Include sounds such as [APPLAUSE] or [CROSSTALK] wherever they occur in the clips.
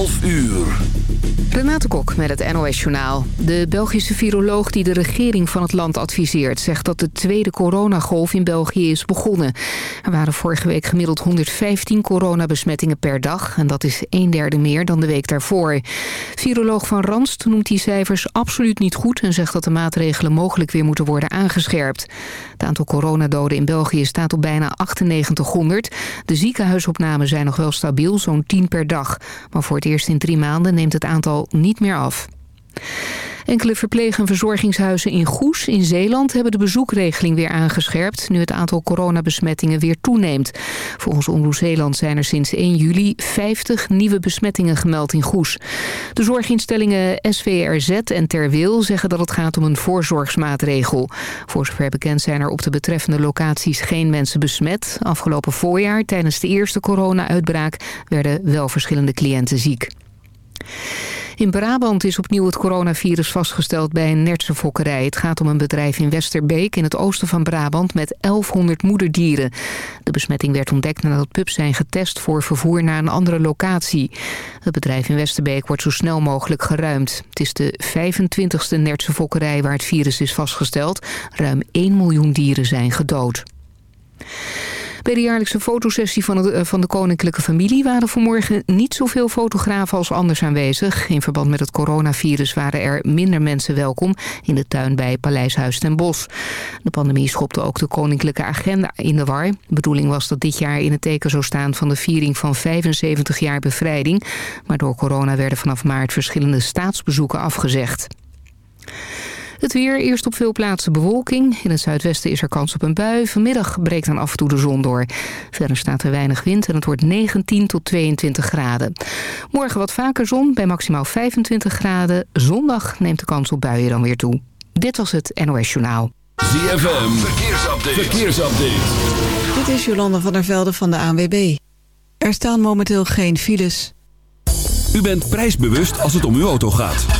12 uur. Renate Kok met het NOS Journaal. De Belgische viroloog die de regering van het land adviseert... zegt dat de tweede coronagolf in België is begonnen. Er waren vorige week gemiddeld 115 coronabesmettingen per dag... en dat is een derde meer dan de week daarvoor. Viroloog Van Ranst noemt die cijfers absoluut niet goed... en zegt dat de maatregelen mogelijk weer moeten worden aangescherpt. Het aantal coronadoden in België staat op bijna 9800. De ziekenhuisopnamen zijn nog wel stabiel, zo'n 10 per dag. Maar voor het eerst in drie maanden neemt het aantal niet meer af. Enkele verpleeg- en verzorgingshuizen in Goes in Zeeland... hebben de bezoekregeling weer aangescherpt... nu het aantal coronabesmettingen weer toeneemt. Volgens Omroep Zeeland zijn er sinds 1 juli 50 nieuwe besmettingen gemeld in Goes. De zorginstellingen SVRZ en Terwil zeggen dat het gaat om een voorzorgsmaatregel. Voor zover bekend zijn er op de betreffende locaties geen mensen besmet. Afgelopen voorjaar, tijdens de eerste corona-uitbraak... werden wel verschillende cliënten ziek. In Brabant is opnieuw het coronavirus vastgesteld bij een nertse fokkerij. Het gaat om een bedrijf in Westerbeek in het oosten van Brabant met 1100 moederdieren. De besmetting werd ontdekt nadat pups zijn getest voor vervoer naar een andere locatie. Het bedrijf in Westerbeek wordt zo snel mogelijk geruimd. Het is de 25e nertse fokkerij waar het virus is vastgesteld. Ruim 1 miljoen dieren zijn gedood. Bij de jaarlijkse fotosessie van, het, eh, van de koninklijke familie... waren vanmorgen niet zoveel fotografen als anders aanwezig. In verband met het coronavirus waren er minder mensen welkom... in de tuin bij Paleishuis ten Bosch. De pandemie schopte ook de koninklijke agenda in de war. De bedoeling was dat dit jaar in het teken zou staan... van de viering van 75 jaar bevrijding. Maar door corona werden vanaf maart verschillende staatsbezoeken afgezegd. Het weer, eerst op veel plaatsen bewolking. In het zuidwesten is er kans op een bui. Vanmiddag breekt dan af en toe de zon door. Verder staat er weinig wind en het wordt 19 tot 22 graden. Morgen wat vaker zon bij maximaal 25 graden. Zondag neemt de kans op buien dan weer toe. Dit was het NOS Journaal. ZFM, verkeersupdate. verkeersupdate. Dit is Jolanda van der Velde van de ANWB. Er staan momenteel geen files. U bent prijsbewust als het om uw auto gaat.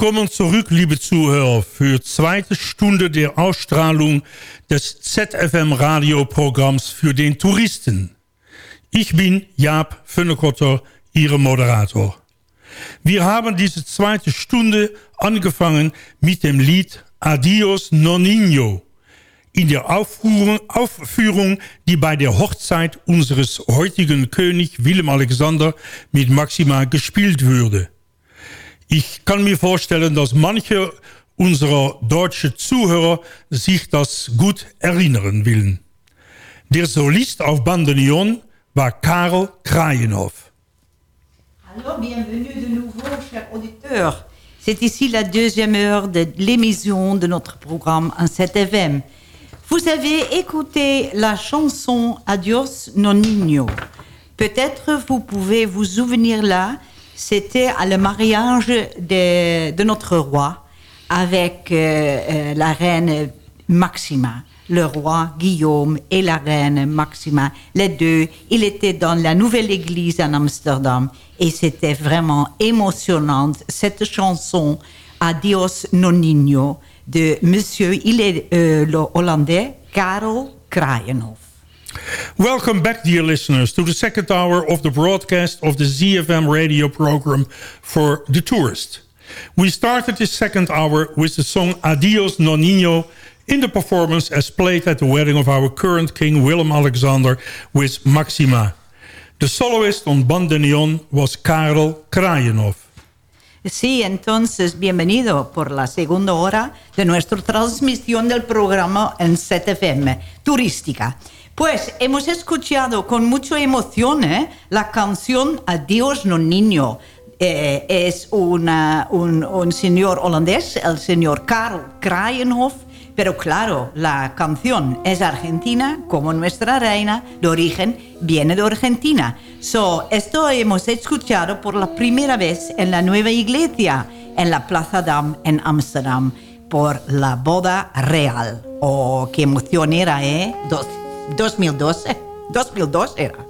Willkommen zurück, liebe Zuhörer, für zweite Stunde der Ausstrahlung des ZFM-Radioprogramms für den Touristen. Ich bin Jaap Funnekotter, Ihr Moderator. Wir haben diese zweite Stunde angefangen mit dem Lied Adios Nonino in der Aufführung, Aufführung, die bei der Hochzeit unseres heutigen König Willem Alexander mit Maxima gespielt würde. Ich kann mir vorstellen, dass manche unserer deutschen Zuhörer sich das gut erinnern willen. Der Solist auf Bandoneon war Karel Kraaienhof. Alors, bienvenue de nouveau, chers auditeurs. C'est ici la deuxième heure de l'émission de notre programme en 7FM. Vous avez écouté la chanson Adios non. Peut-être vous pouvez vous souvenir là, c'était à le mariage de, de notre roi avec euh, euh, la reine Maxima. Le roi Guillaume et la reine Maxima, les deux, il était dans la nouvelle église en Amsterdam et c'était vraiment émotionnant cette chanson Adios non niño de monsieur, il est euh, le Hollandais, Karel Kraaienhof. Welcome back, dear listeners, to the second hour of the broadcast of the ZFM radio program for the tourist. We started this second hour with the song Adios Nonino in the performance as played at the wedding of our current king Willem Alexander with Maxima. The soloist on bandoneon was Karel Kraaienhof. Sí, entonces bienvenido por la segunda hora de nuestra transmisión del programa en ZFM Turística. Pues hemos escuchado con mucha emoción ¿eh? la canción Adiós no niño. Eh, es un, señor holandés, el señor Karl Kraaienhof, pero claro, la canción es argentina, como nuestra reina de origen viene de Argentina. So, esto hemos escuchado por la primera vez en la nueva iglesia, en la Plaza Dam en Ámsterdam, por la boda real. Oh, qué emoción era, ¿eh? 2012. 2002 era.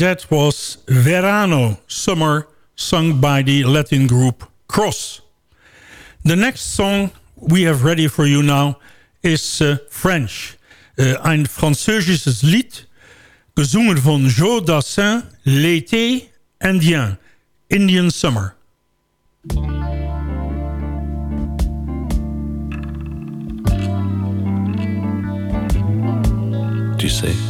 That was Verano, Summer, sung by the Latin group Cross. The next song we have ready for you now is uh, French. Uh, een Französisches Lied, gezongen van Joe Dassin, L'été Indien, Indian Summer. Tu sais,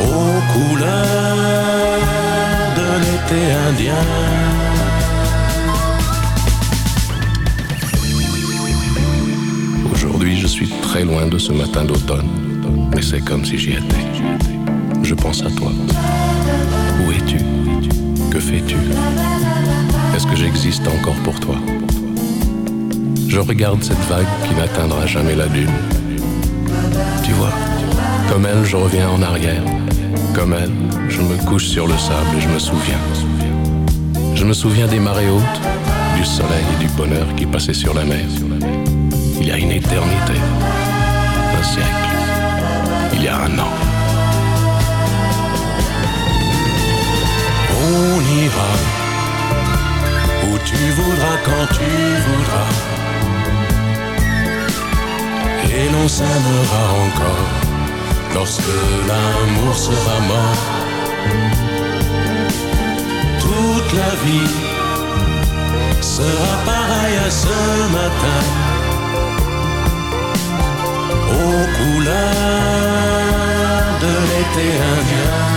Aux couleurs de l'été indien. Aujourd'hui, je suis très loin de ce matin d'automne, mais c'est comme si j'y étais. Je pense à toi. Où es-tu? Que fais-tu? Est-ce que j'existe encore pour toi? Je regarde cette vague qui n'atteindra jamais la dune. Tu vois, comme elle, je reviens en arrière. Comme elle, je me couche sur le sable et je me souviens. Je me souviens des marées hautes, du soleil et du bonheur qui passaient sur la mer. Il y a une éternité, un siècle, il y a un an. On ira où tu voudras quand tu voudras. Et l'on s'aimera encore lorsque l'amour sera mort. Toute la vie sera pareille à ce matin. Aux couleurs de l'été indien.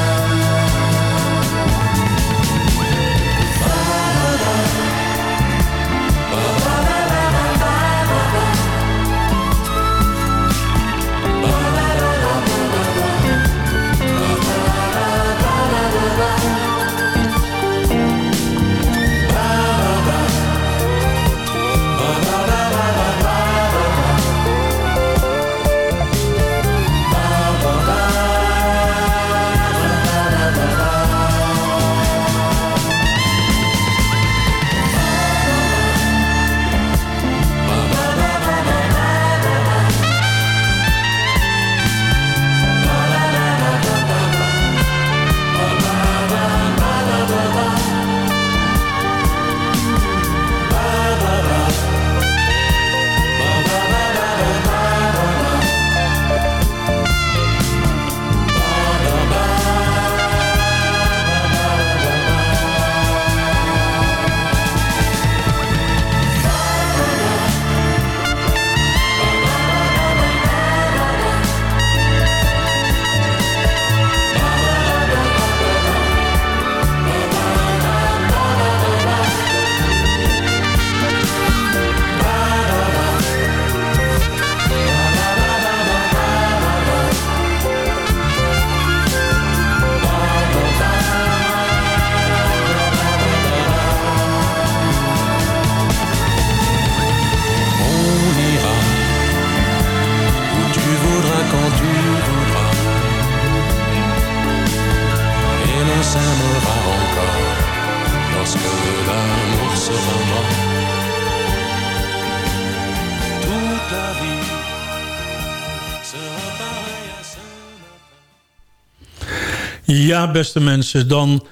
Ja, beste mensen, dan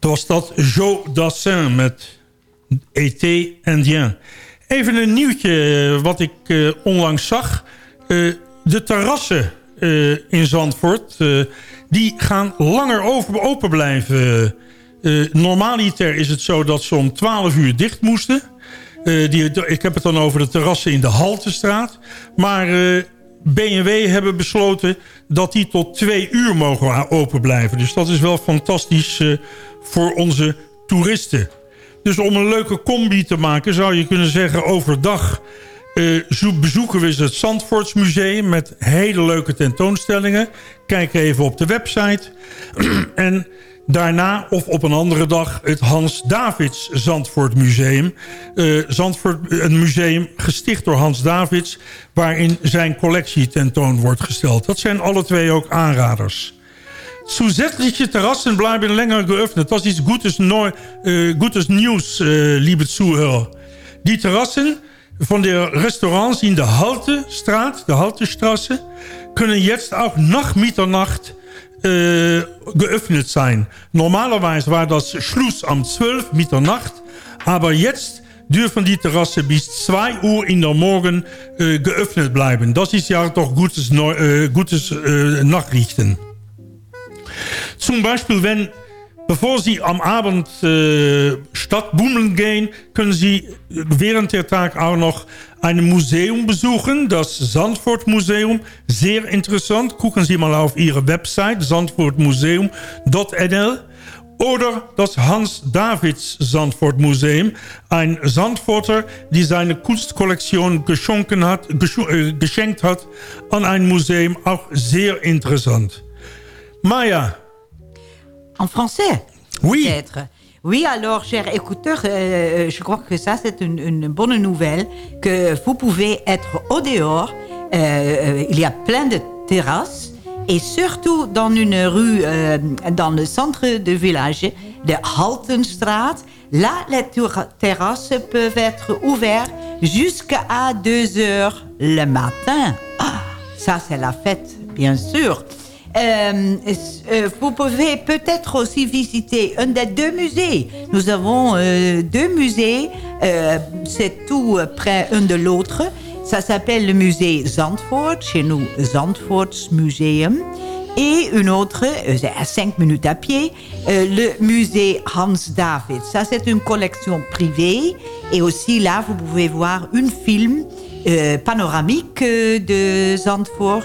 was dat Joe Dassin met Été Indien. Even een nieuwtje eh, wat ik eh, onlangs zag. Eh, de terrassen in Zandvoort... die gaan langer open blijven. Normaliter is het zo dat ze om 12 uur dicht moesten. Die, ik heb het dan over de terrassen in de Haltestraat. Maar B&W hebben besloten dat die tot twee uur mogen open blijven. Dus dat is wel fantastisch eh, voor onze toeristen. Dus om een leuke combi te maken zou je kunnen zeggen... overdag eh, zo- bezoeken we het Zandvoortsmuseum... met hele leuke tentoonstellingen. Kijk even op de website. [CLEARS THROAT] en daarna of op een andere dag het Hans Davids Zandvoort Museum. Eh, Zandvoort, een museum gesticht door Hans Davids... waarin zijn collectie tentoon wordt gesteld. Dat zijn alle twee ook aanraders. Zusätzliche Terrassen bleiben länger geöffnet. Ist gutes, Neu äh, gutes News, äh, liebe Zuhörer. Die Terrassen von der Restaurants in der Haltestraat, der Haltestraße, können jetzt auch nach Mitternacht geöffnet sein. Normalerweise war das Schluss am 12 Mitternacht, aber jetzt dürfen die Terrassen bis 2 Uhr in der Morgen äh, geöffnet bleiben. Das ist ja doch gutes, äh, gutes äh, Nachrichten. Zum Beispiel, wenn, bevor Sie am Abend äh, Stadtbummeln gehen, können Sie während der Tag auch noch ein Museum besuchen, das Zandvoort-Museum. Sehr interessant. Gucken Sie mal auf Ihre Website, zandvoortmuseum.nl. Oder das Hans-Davids Zandvoort Museum. Ein Zandvoorter, die seine Kunstkollektion geschenken hat, äh, geschenkt hat an ein Museum. Auch sehr interessant. Maya, En français Oui. Peut-être. Oui, alors, chers écouteurs, euh, je crois que ça, c'est une, une bonne nouvelle, que vous pouvez être au dehors. Euh, euh, il y a plein de terrasses. Et surtout dans une rue, euh, dans le centre du village, de Haltenstraat. Là, les terrasses peuvent être ouvertes jusqu'à 2 heures le matin. Ah, ça, c'est la fête, bien sûr. Euh, euh, vous pouvez peut-être aussi visiter un des deux musées. Nous avons euh, deux musées, euh, c'est tout près un de l'autre. Ça s'appelle le musée Zandvoort, chez nous Zandvoorts Museum. Et une autre, à 5 minutes à pied, le musée Hans David. Ça, c'est une collection privée. Et aussi là, vous pouvez voir un film panoramique de Zandvoort.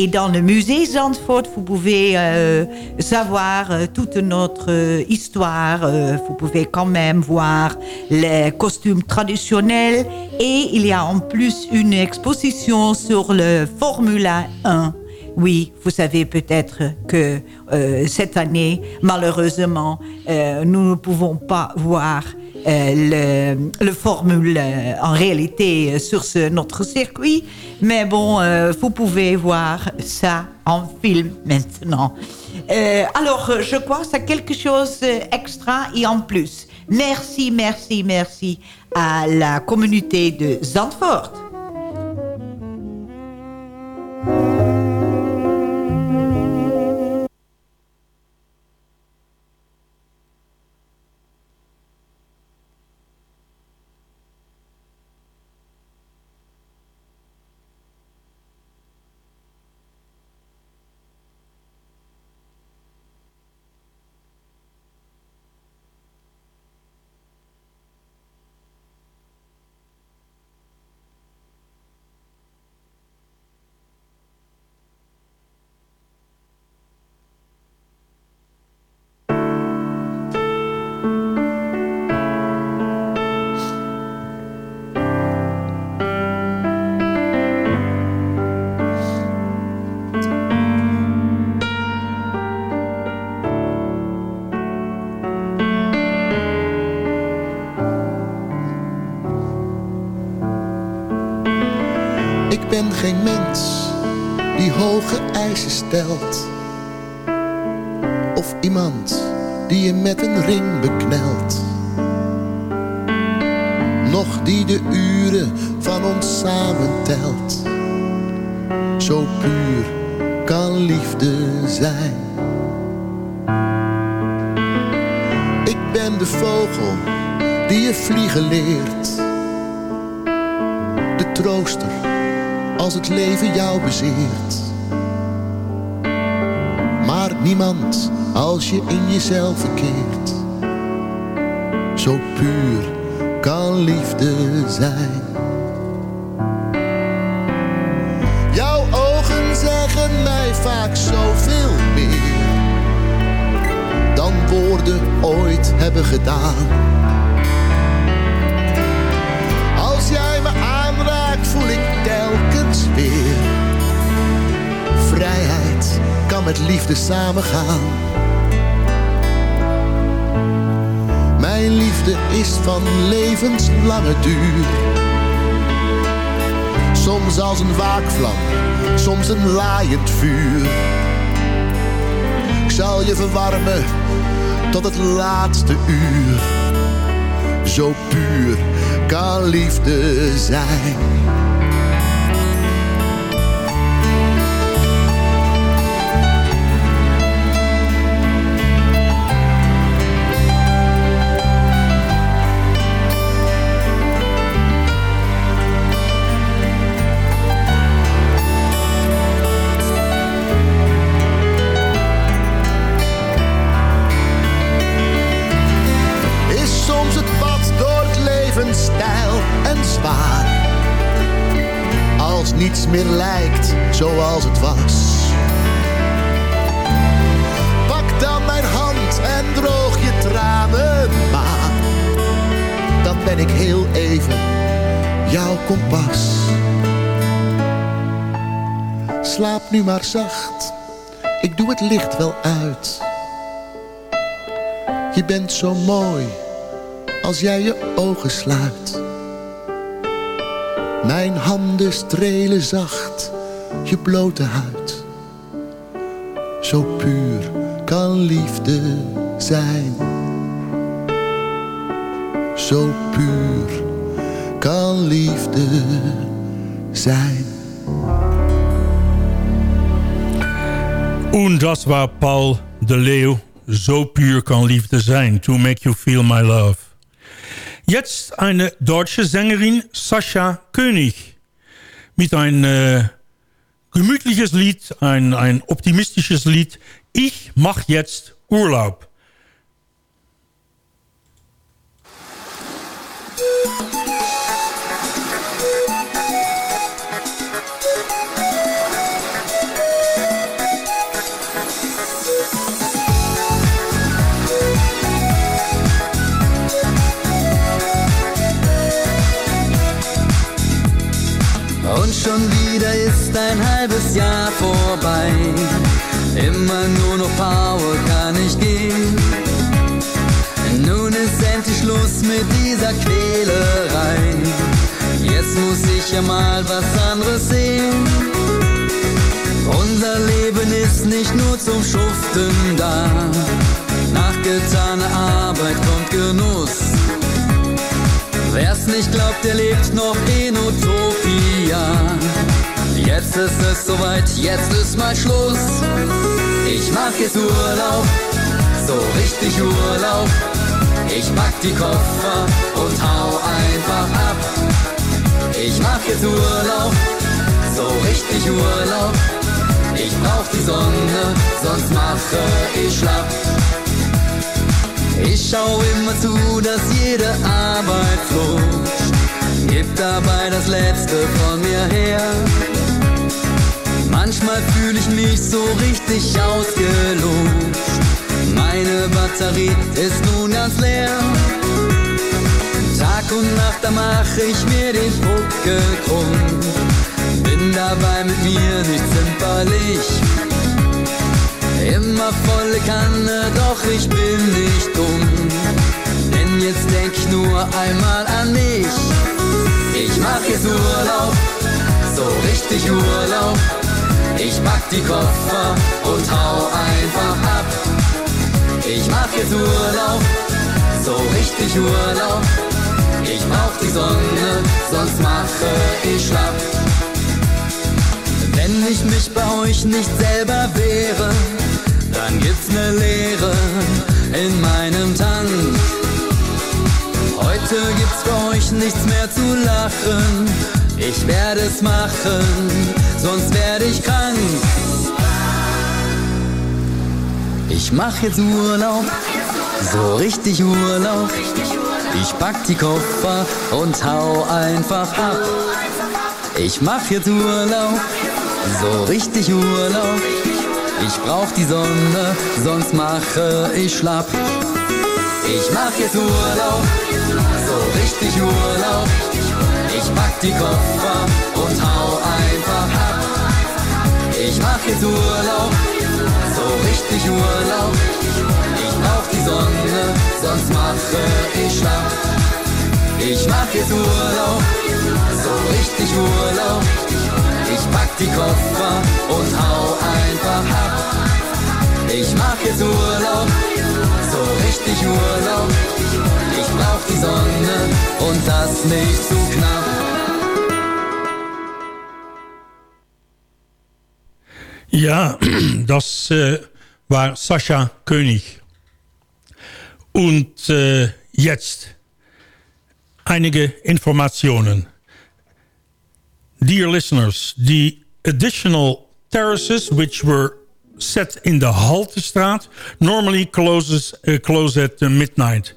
Et dans le musée Zandvoort, vous pouvez euh, savoir euh, toute notre euh, histoire. Euh, vous pouvez quand même voir les costumes traditionnels. Et il y a en plus une exposition sur le Formula 1. Oui, vous savez peut-être que euh, cette année, malheureusement, nous ne pouvons pas voir le, le Formule euh, en réalité euh, sur notre circuit. Mais bon, euh, vous pouvez voir ça en film maintenant. Euh, alors, euh, je crois que c'est quelque chose d'extra et en plus. Merci, merci, merci à la communauté de Zandvoort. Geen mens die hoge eisen stelt. Of iemand die je met een ring beknelt. Nog die de uren van ons samen telt. Zo puur kan liefde zijn. Ik ben de vogel die je vliegen leert. De trooster als het leven jou bezeert. niemand als je in jezelf verkeert. Zo puur kan liefde zijn. Jouw ogen zeggen mij vaak zoveel meer dan woorden ooit hebben gedaan. Met liefde samengaan. Mijn liefde is van levenslange duur. Soms als een waakvlam, soms een laaiend vuur. Ik zal je verwarmen tot het laatste uur. Zo puur kan liefde zijn. Meer lijkt zoals het was. Pak dan mijn hand en droog je tranen maar. Dan ben ik heel even jouw kompas. Slaap nu maar zacht, ik doe het licht wel uit. Je bent zo mooi als jij je ogen sluit. Mijn handen strelen zacht je blote huid. Zo puur kan liefde zijn. Zo puur kan liefde zijn. Und das war Paul de Leeuw. So pur kann Liefde sein. To make you feel my love. Jetzt eine deutsche Sängerin, Sascha König. Mit ein äh, gemütliches Lied, ein, ein optimistisches Lied. Ich mach jetzt Urlaub. Ist ein halbes Jahr vorbei. Immer nur noch Power kann ich gehen. Nun ist endlich Schluss mit dieser Quälerei. Jetzt muss ich ja mal was anderes sehen. Unser Leben ist nicht nur zum Schuften da. Nach getaner Arbeit kommt Genuss. Wer's nicht glaubt, der lebt noch in Utopia. Jetzt ist es soweit, jetzt ist mal Schluss. Ich mach jetzt Urlaub, so richtig Urlaub. Ich pack die Koffer und hau einfach ab. Ich mach jetzt Urlaub, so richtig Urlaub. Ich brauch die Sonne, sonst mache ich schlapp. Ich schau immer zu, dass jede Arbeit flutscht. Gib dabei das Letzte von mir her. Manchmal fühle ich mich so richtig ausgelutscht. Meine Batterie ist nun ganz leer. Tag und Nacht, da mach ich mir den Buckel krumm. Bin dabei mit mir nicht zimperlich. Immer volle Kanne, doch ich bin nicht dumm. Denn jetzt denk ich nur einmal an mich. Ich mach jetzt Urlaub, so richtig Urlaub. Ich pack die Koffer und hau einfach ab. Ich mach jetzt Urlaub, so richtig Urlaub. Ich brauch die Sonne, sonst mache ich schlapp. Wenn ich mich bei euch nicht selber wäre, dann gibt's ne Leere in meinem Tank. Heute gibt's für euch nichts mehr zu lachen. Ich werde es machen, sonst werde ich krank. Ich mach jetzt Urlaub, so richtig Urlaub. Ich pack die Koffer und hau einfach ab. Ich mach jetzt Urlaub, so richtig Urlaub. Ich brauch die Sonne, sonst mache ich schlapp. Ich mach jetzt Urlaub, so richtig Urlaub. Ich pack die Koffer und hau einfach ab. Ich mach jetzt Urlaub, so richtig Urlaub. Ich brauch die Sonne, sonst mache ich schlapp. Ich mach jetzt Urlaub, so richtig Urlaub. Ich pack die Koffer und hau einfach ab. Ich mach jetzt Urlaub, so richtig Urlaub. Ich brauch die Sonne und das nicht zu knapp. Ja, das äh, war Sascha König. Und äh, jetzt einige Informationen. Dear listeners, the additional terraces which were set in the Haltestraat normally closes uh, close at uh, midnight.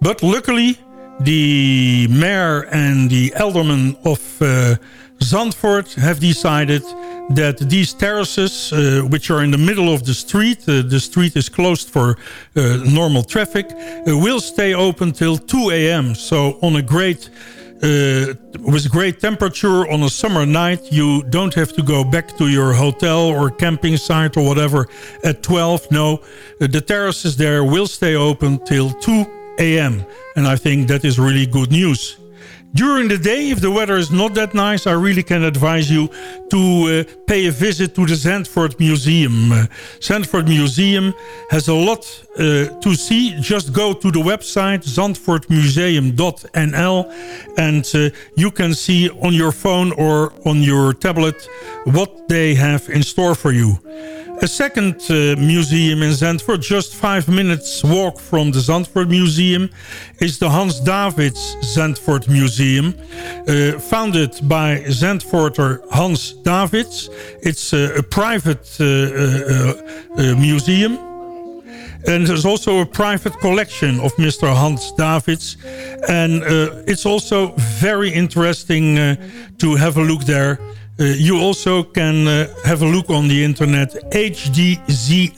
But luckily, the mayor and the aldermen of uh, Zandvoort have decided that these terraces, uh, which are in the middle of the street, uh, the street is closed for uh, normal traffic, uh, will stay open till 2 a.m. So on a great uh, with great temperature on a summer night, you don't have to go back to your hotel or camping site or whatever at 12. No, the terraces there will stay open till 2 a.m. And I think that is really good news. During the day, if the weather is not that nice, I really can advise you to uh, pay a visit to the Zandvoort Museum. Uh, Zandvoort Museum has a lot uh, to see. Just go to the website zandvoortmuseum.nl and uh, you can see on your phone or on your tablet what they have in store for you. A second uh, museum in Zandvoort, just five minutes walk from the Zandvoort Museum, is the Hans Davids Zandvoort Museum, uh, founded by Zandvoorter Hans Davids. It's a private uh, uh, uh, museum. And there's also a private collection of Mr. Hans Davids. And it's also very interesting to have a look there. Uh, you also can uh, have a look on the internet, hdzm.nl,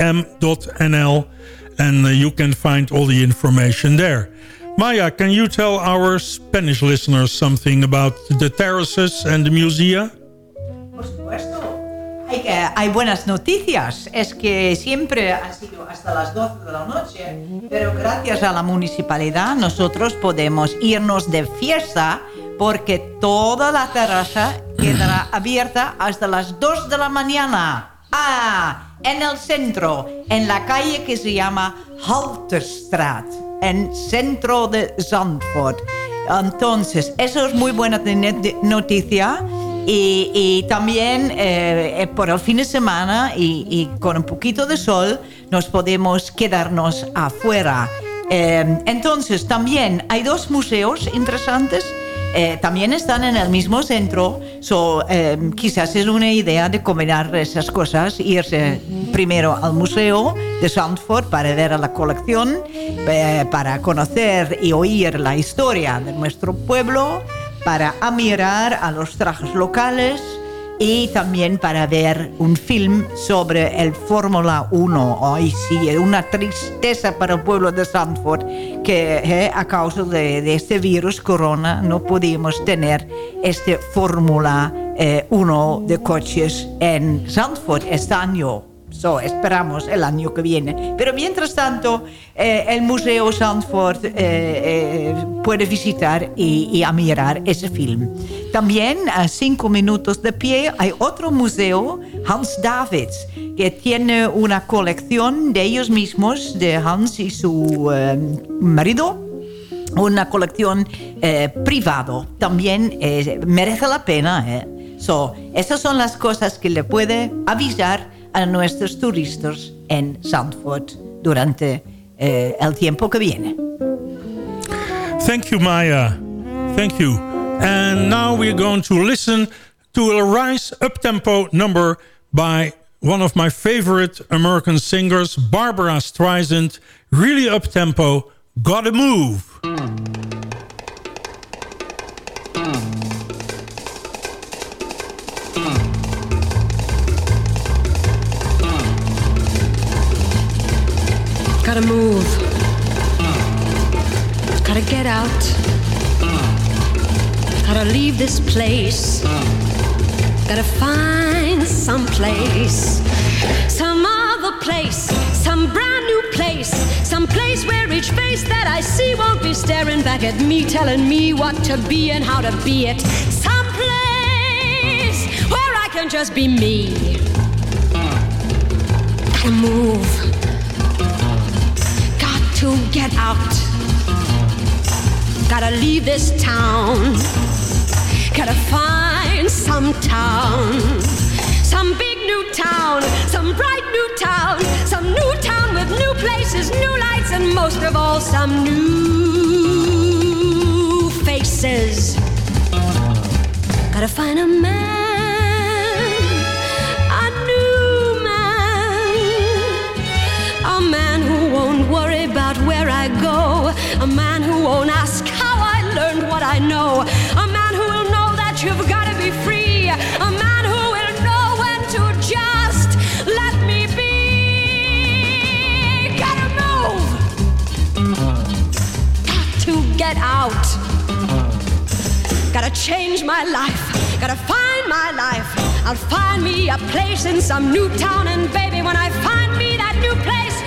and uh, you can find all the information there. Maya, can you tell our Spanish listeners something about the terraces and the musea? Hay, buenas noticias. Es que siempre han sido hasta las 12 de la noche, pero gracias a la municipalidad nosotros podemos irnos de fiesta porque toda la terraza quedará [CLEARS THROAT] abierta hasta las 2 de la mañana. Ah, en el centro, en la calle que se llama Halterstraat, en centro de Zandvoort. Entonces, eso es muy buena noticia. Y, y también eh, por el fin de semana y, y con un poquito de sol nos podemos quedarnos afuera. Eh, entonces también hay dos museos interesantes. eh, también están en el mismo centro. So, eh, quizás es una idea de combinar esas cosas. Irse primero al museo de Zandvoort para ver la colección, eh, para conocer y oír la historia de nuestro pueblo para admirar a los trajes locales y también para ver un film sobre el Fórmula 1. Ay, sí, una tristeza para el pueblo de Zandvoort que eh, a causa de, este virus corona no pudimos tener este Fórmula eh, 1 de coches en Zandvoort este año. So, esperamos el año que viene. Pero mientras tanto, eh, el Museo Zandvoort eh, eh, puede visitar y, y admirar ese film. También a cinco minutos de pie hay otro museo, Hans Davids, que tiene una colección de ellos mismos, de Hans y su eh, marido, una colección eh, privado. También eh, merece la pena. eh. So, esas son las cosas que le puede avisar a nuestros turistas en Zandvoort durante eh, el tiempo que viene. Thank you, Maya. Thank you. And now we're going to listen to a Rise Up Tempo number by one of my favorite American singers, Barbara Streisand, really up-tempo, Gotta Move. Out. Gotta leave this place. Gotta find some place. Some other place. Some brand new place. Some place where each face that I see won't be staring back at me, telling me what to be and how to be it. Some place where I can just be me. Gotta move Got to get out. Gotta leave this town. Gotta find some town. Some big new town. Some bright new town. Some new town with new places, new lights, and most of all, some new faces. Gotta find a man. A new man. A man who won't worry about where I go. A man who won't ask learned what I know. A man who will know that you've got to be free. A man who will know when to just let me be. Gotta move. Got to get out. Gotta change my life. Gotta find my life. I'll find me a place in some new town. And baby, when I find me that new place,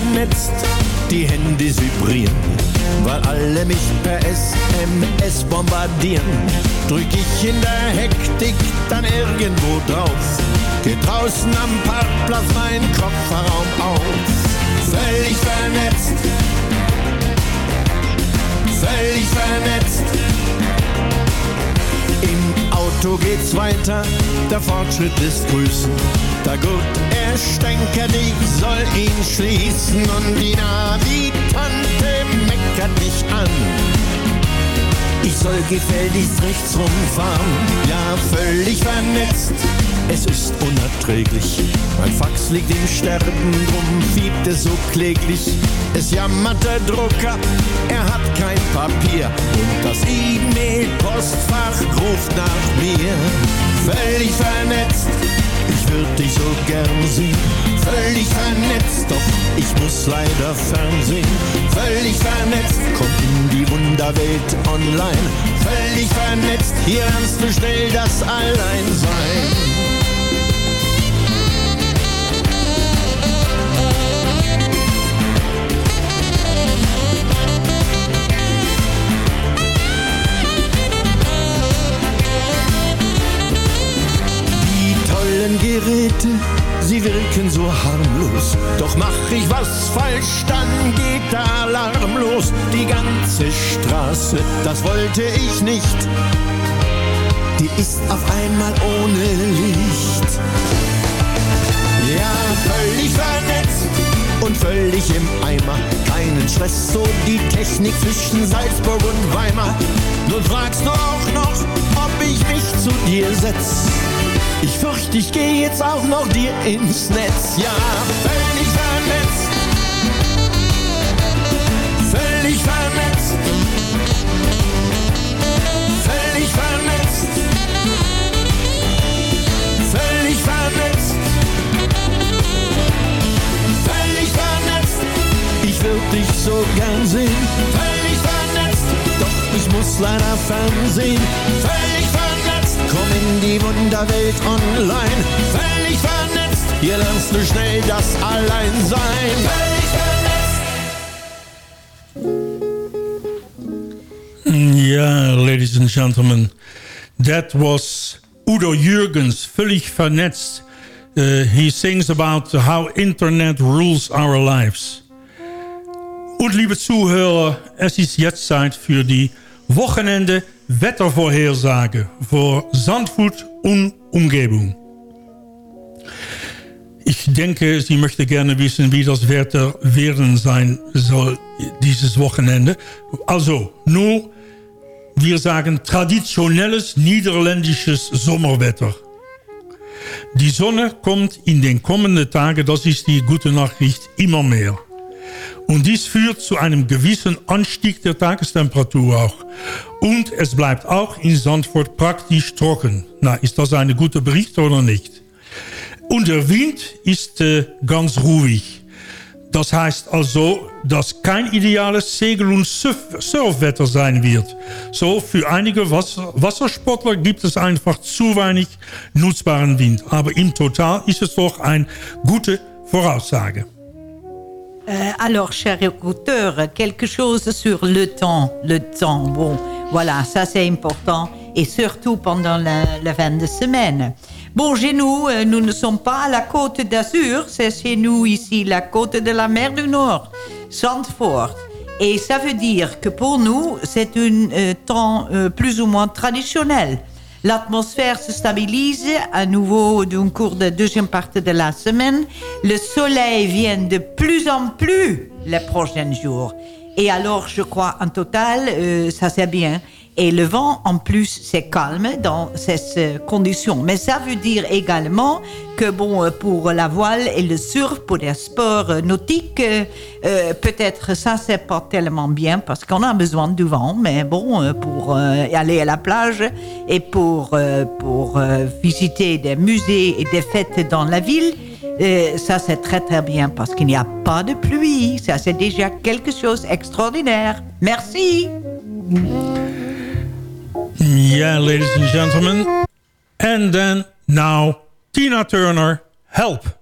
vernetzt, die Handys vibrieren. Weil alle mich per SMS bombardieren. Drück ich in der Hektik dann irgendwo drauf. Geht draußen am Parkplatz mein Kofferraum auf. Völlig vernetzt. Völlig vernetzt. Auto geht's weiter, der Fortschritt ist grüßen. Der gut erstänkert, ich soll ihn schließen und die Navi-Tante meckert mich an. Ich soll gefälligst rechts rumfahren, ja völlig vernetzt. Es ist unerträglich, mein Fax liegt im Sterben, drum fiebt es so kläglich. Es jammert der Drucker, er hat kein Papier und das E-Mail-Postfach ruft nach mir. Völlig vernetzt. Ich würde dich so gern sehen, völlig vernetzt, doch ich muss leider fernsehen. Völlig vernetzt. Komm in die Wunderwelt online, Völlig vernetzt. hier lernst du schnell das Alleinsein. Geräte, sie wirken so harmlos. Doch mach ich was falsch, dann geht Alarm los. Die ganze Straße, das wollte ich nicht. Die ist auf einmal ohne Licht. Ja, völlig vernetzt und völlig im Eimer. Keinen Stress, so die Technik zwischen Salzburg und Weimar. Nun fragst du auch noch, ob ich mich zu dir setz. Ich fürchte, ich gehe jetzt auch noch dir ins Netz. Ja, völlig vernetzt. Völlig vernetzt. Völlig vernetzt. Völlig vernetzt. Völlig vernetzt. Ich würde dich so gern sehen. Völlig vernetzt. Doch ich muss leider fernsehen. Völlig vernetzt komm in die Wunderwelt online. Völlig vernetzt, hier lernst du schnell das Alleinsein. Völlig vernetzt. Ja, ladies and gentlemen. That was Udo Jürgens, völlig vernetzt. Uh, he sings about how internet rules our lives. Und liebe Zuhörer, es ist jetzt Zeit für die Wochenende Wettervorhersage für Sandflut und Umgebung. Ich denke, Sie möchte gerne wissen, wie das Wetter werden sein soll dieses Wochenende. Also, nur, wir sagen traditionelles niederländisches Sommerwetter. Die Sonne kommt in den kommenden Tagen, das ist die gute Nachricht, immer mehr. Und dies führt zu einem gewissen Anstieg der Tagestemperatur auch. Und es bleibt auch in Sandford praktisch trocken. Na, ist das ein guter Bericht oder nicht? Und der Wind ist äh, ganz ruhig. Das heißt also, dass kein ideales Segel- und Surf Surfwetter sein wird. So, für einige Wasser Wassersportler gibt es einfach zu wenig nutzbaren Wind. Aber im Total ist es doch eine gute Voraussage. Euh, alors, chers écouteurs, quelque chose sur le temps. Le temps, bon, voilà, ça c'est important. Et surtout pendant la, fin de semaine. Bon, chez nous, euh, nous ne sommes pas à la côte d'Azur. C'est chez nous ici, la côte de la mer du Nord, Zandvoort. Et ça veut dire que pour nous, c'est un euh, temps plus ou moins traditionnel. L'atmosphère se stabilise à nouveau d'un cours de deuxième partie de la semaine. Le soleil vient de plus en plus les prochains jours. Et alors, je crois, en total, euh, ça c'est bien. Et le vent, en plus, c'est calme dans ces euh, conditions. Mais ça veut dire également que, bon, euh, pour la voile et le surf, pour les sports euh, nautiques, peut-être ça, c'est pas tellement bien parce qu'on a besoin du vent. Mais bon, pour aller à la plage et pour, pour visiter des musées et des fêtes dans la ville, ça, c'est très, très bien parce qu'il n'y a pas de pluie. Ça, c'est déjà quelque chose d'extraordinaire. Merci. Yeah, ladies and gentlemen. And then, now, Tina Turner, Help.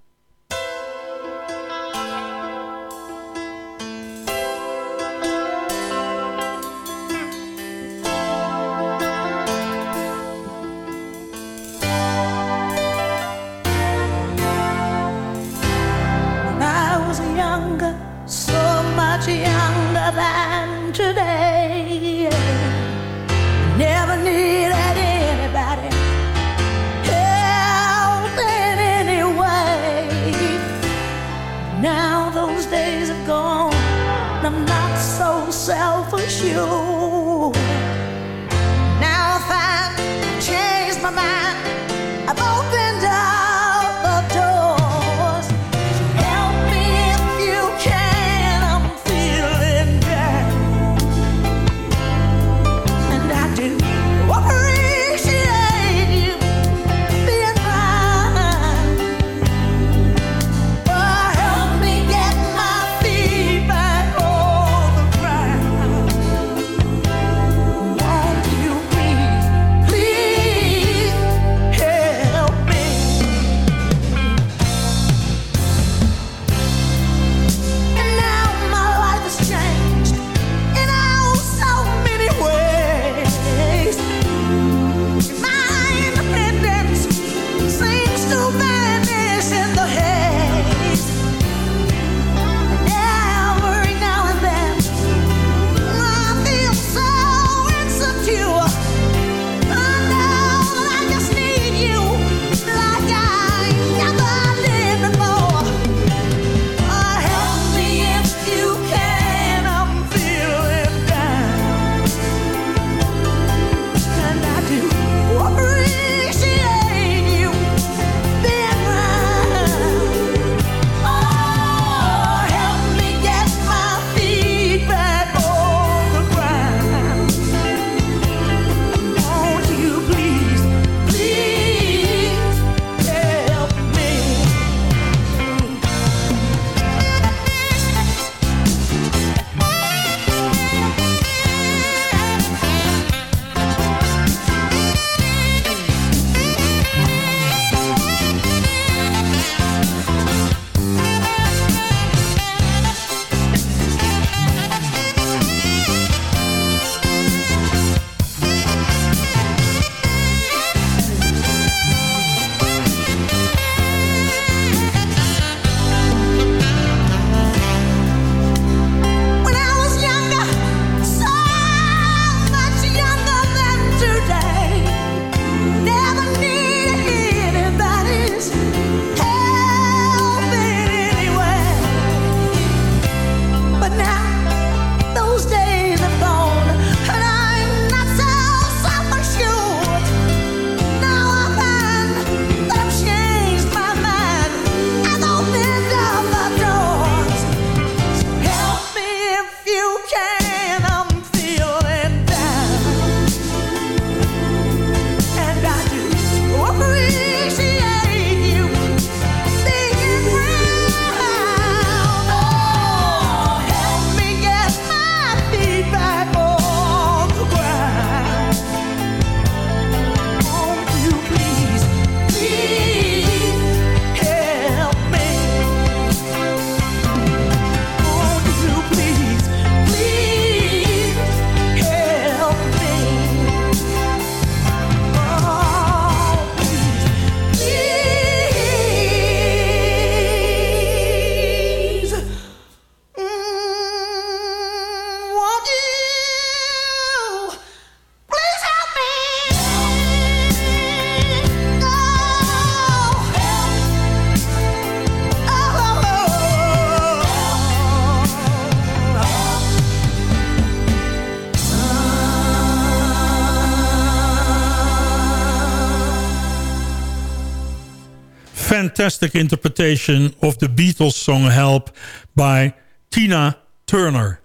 Fantastic interpretation of the Beatles song Help by Tina Turner.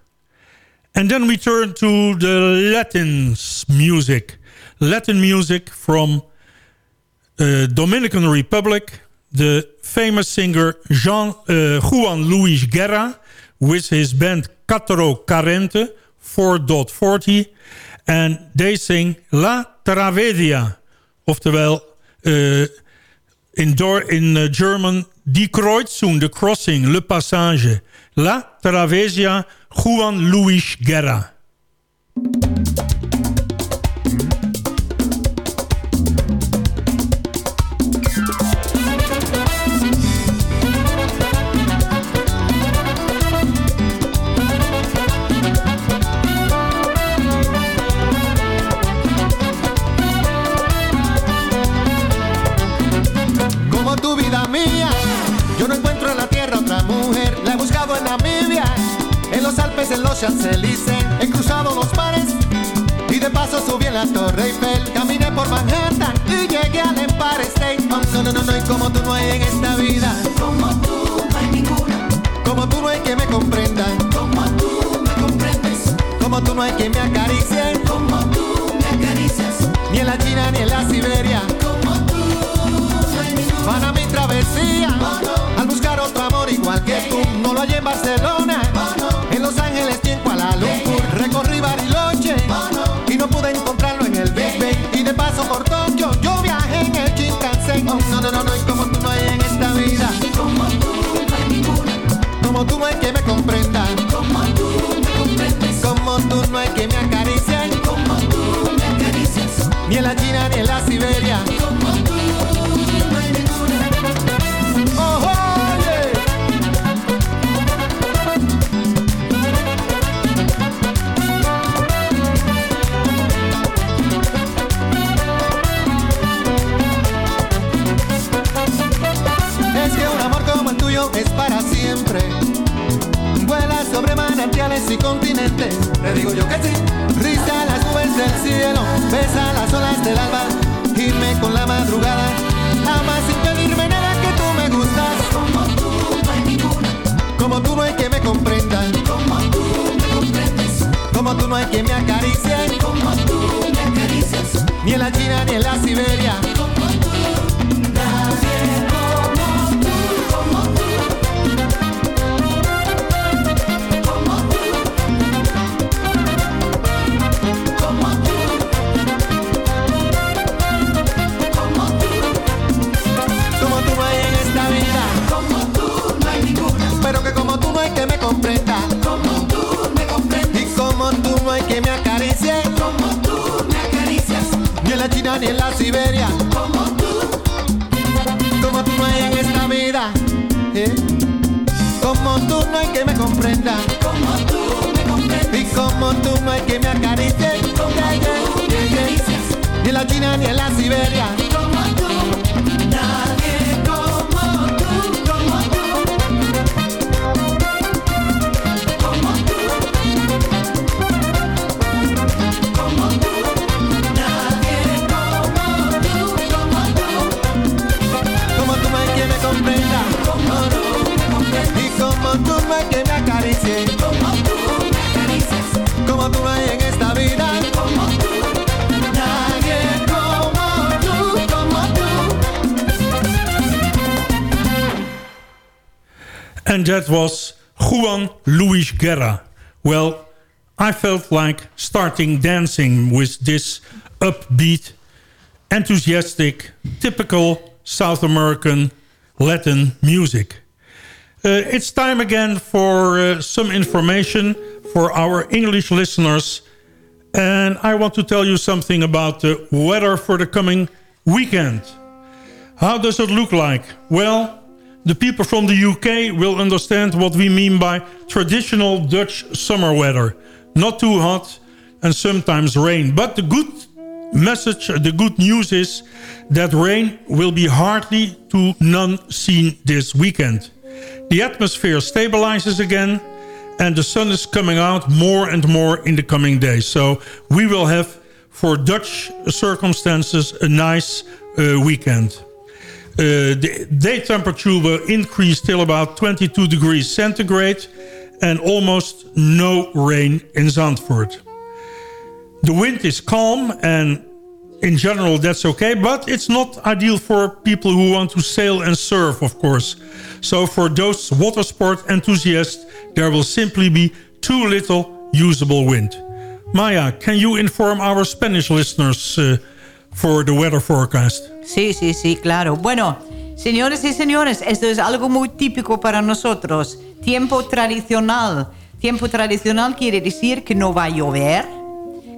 And then we turn to the Latin music. Latin music from uh, Dominican Republic. The famous singer Jean, uh, Juan Luis Guerra with his band Cataro Carente 4.40. And they sing La Travedia. Oftewel, uh, in, door, in uh, German, Die Kreuzung, the crossing, le passage. La Travesia Juan Luis Guerra. Champs-Élysées. He cruzado los mares y de paso subí en la Torre Eiffel. Caminé por Manhattan y llegué al Empire State. Oh, no, no, no, no, y como tú no hay en esta vida. Como tú no hay ninguna. Como tú no hay que me comprenda. Como tú me comprendes. Como tú no hay quien me acaricie. Como tú me acaricias. Ni en la China ni en la Siberia. Que me comprenda. Manantiales y continentes. Le digo yo que sí. Risa las nubes del cielo. Besa las olas del alba. Irme con la madrugada. Ama sin pedirme nada que tú me gustas. Como tú no hay ninguna. Como tú no hay que me comprendan. Como tú me comprendes. Como tú no hay que me acaricie. Como tú me acaricias. Ni en la China ni en la Siberia. Ni en la Siberia. Como tú. Como tú no hay en esta vida. ¿eh? Como tú no hay que me comprenda. Como tú me comprendes. Y como tú no hay que me acaricie. Como tú. Ni en la China ni en la Siberia. And that was Juan Luis Guerra. Well, I felt like starting dancing with this upbeat, enthusiastic, typical South American Latin music. Uh, it's time again for uh, some information for our English listeners. And I want to tell you something about the weather for the coming weekend. How does it look like? Well, the people from the UK will understand what we mean by traditional Dutch summer weather. Not too hot and sometimes rain. But the good message, the good news is that rain will be hardly to none seen this weekend. The atmosphere stabilizes again and the sun is coming out more and more in the coming days. So we will have, for Dutch circumstances, a nice uh, weekend. The day temperature will increase till about 22 degrees centigrade and almost no rain in Zandvoort. The wind is calm and in general that's okay, but it's not ideal for people who want to sail and surf, of course. So for those water sport enthusiasts, there will simply be too little usable wind. Maya, can you inform our Spanish listeners uh, for the weather forecast? Sí, sí, sí, claro. Bueno, señores y señores, esto es algo muy típico para nosotros. Tiempo tradicional. Tiempo tradicional quiere decir que no va a llover,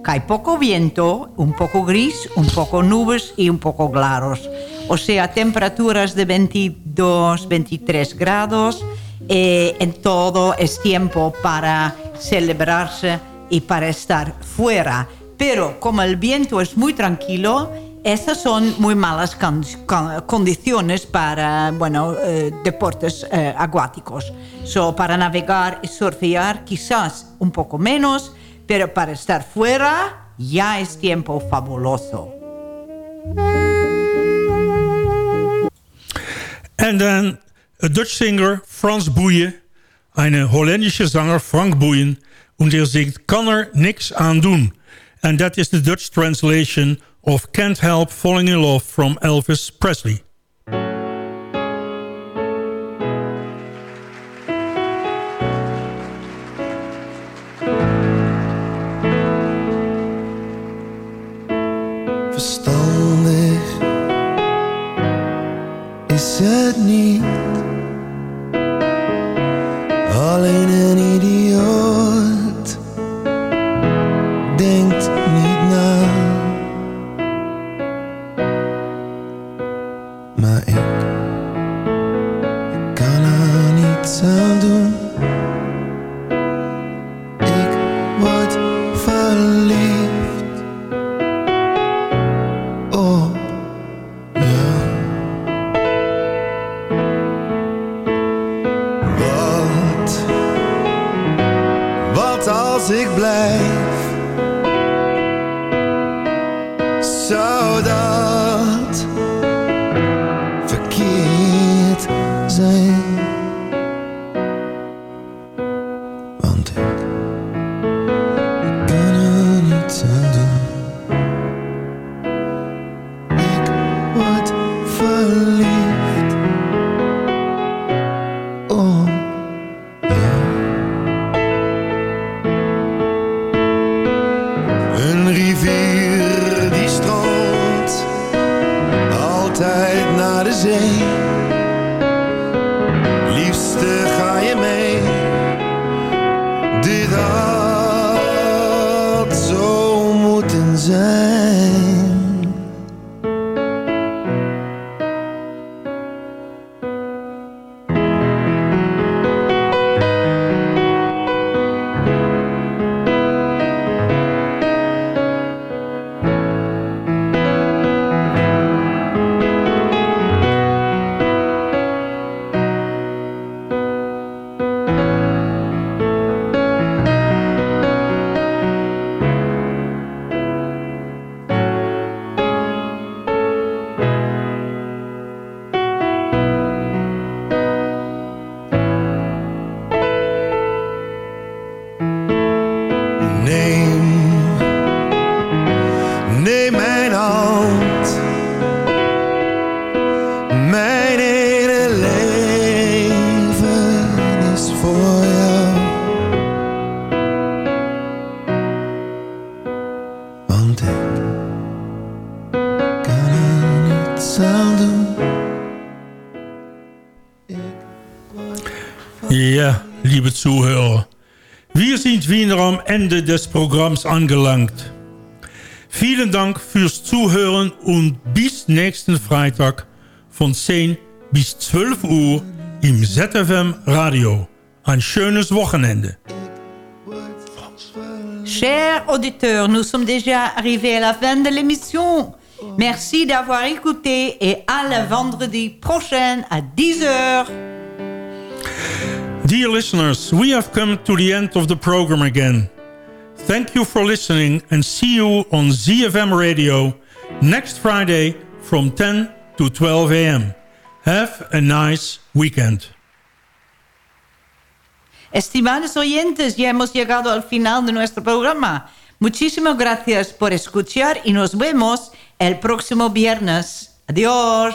hay poco viento, un poco gris, un poco nubes y un poco claros. O sea, temperaturas de 22, 23 grados. Eh, en todo es tiempo para celebrarse y para estar fuera. Pero como el viento es muy tranquilo, estas son muy malas con, con, condiciones para bueno, eh, deportes eh, acuáticos. So, para navegar y surfear quizás un poco menos, pero para estar fuera ya es tiempo fabuloso. And then a Dutch singer, Frans Boeien. Een Hollandische zanger, Frank Boeien. Und er zingt Kan er niks aan doen. And that is the Dutch translation of Can't Help Falling in Love from Elvis Presley. Wir am Ende des Programms angelangt. Vielen Dank fürs Zuhören und bis nächsten Freitag von 10 bis 12 Uhr im ZFM Radio. Ein schönes Wochenende. Chers auditeurs, nous sommes déjà arrivés à la fin de l'émission. Merci d'avoir écouté et à le vendredi prochain à 10h. Dear listeners, we have come to the end of the program again. Thank you for listening and see you on ZFM Radio next Friday from 10 to 12 a.m. Have a nice weekend. Estimados oyentes, ya hemos llegado al final de nuestro programa. Muchísimas gracias por escuchar y nos vemos el próximo viernes. Adiós.